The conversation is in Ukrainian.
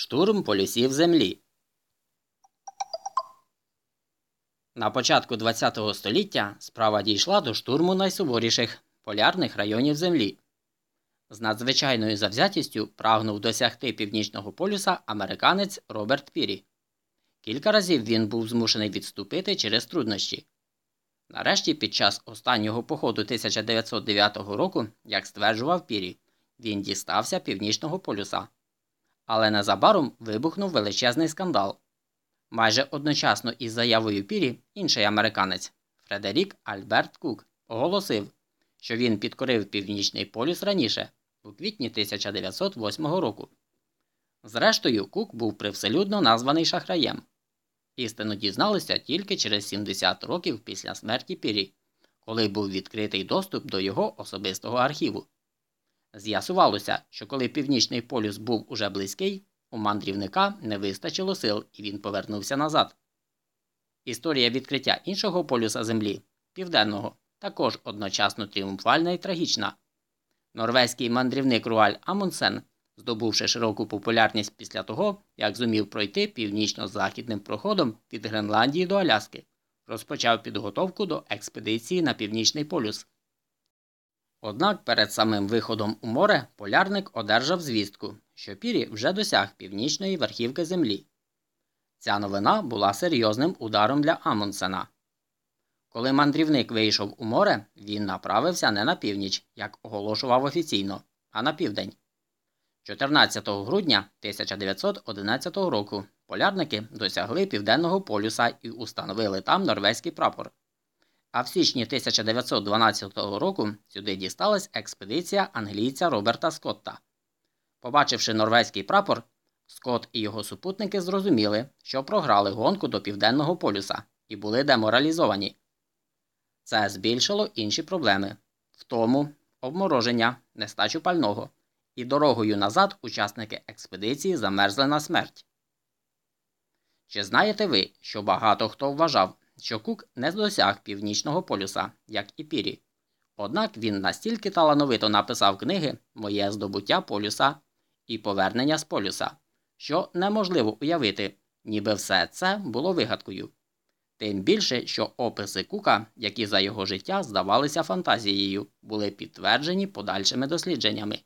Штурм полюсів Землі. На початку ХХ століття справа дійшла до штурму найсуворіших полярних районів Землі. З надзвичайною завзятістю прагнув досягти північного полюса американець Роберт Пірі. Кілька разів він був змушений відступити через труднощі. Нарешті, під час останнього походу 1909 року, як стверджував Пірі, він дістався північного полюса. Але незабаром вибухнув величезний скандал. Майже одночасно із заявою Пірі інший американець Фредерік Альберт Кук оголосив, що він підкорив північний полюс раніше, у квітні 1908 року. Зрештою, Кук був привселюдно названий шахраєм. Істину дізналися тільки через 70 років після смерті Пірі, коли був відкритий доступ до його особистого архіву. З'ясувалося, що коли північний полюс був уже близький, у мандрівника не вистачило сил і він повернувся назад. Історія відкриття іншого полюса Землі, південного, також одночасно тріумфальна і трагічна. Норвезький мандрівник Руаль Амундсен, здобувши широку популярність після того, як зумів пройти північно-західним проходом від Гренландії до Аляски, розпочав підготовку до експедиції на північний полюс. Однак перед самим виходом у море полярник одержав звістку, що Пірі вже досяг північної верхівки землі. Ця новина була серйозним ударом для Амундсена. Коли мандрівник вийшов у море, він направився не на північ, як оголошував офіційно, а на південь. 14 грудня 1911 року полярники досягли південного полюса і установили там норвезький прапор. А в січні 1912 року сюди дісталась експедиція англійця Роберта Скотта. Побачивши норвезький прапор, Скотт і його супутники зрозуміли, що програли гонку до Південного полюса і були деморалізовані. Це збільшило інші проблеми втому, обмороження, нестачу пального, і дорогою назад учасники експедиції замерзли на смерть. Чи знаєте ви, що багато хто вважав, що Кук не досяг північного полюса, як і Пірі. Однак він настільки талановито написав книги Моє здобуття полюса і Повернення з полюса, що неможливо уявити, ніби все це було вигадкою. Тим більше, що описи Кука, які за його життя здавалися фантазією, були підтверджені подальшими дослідженнями.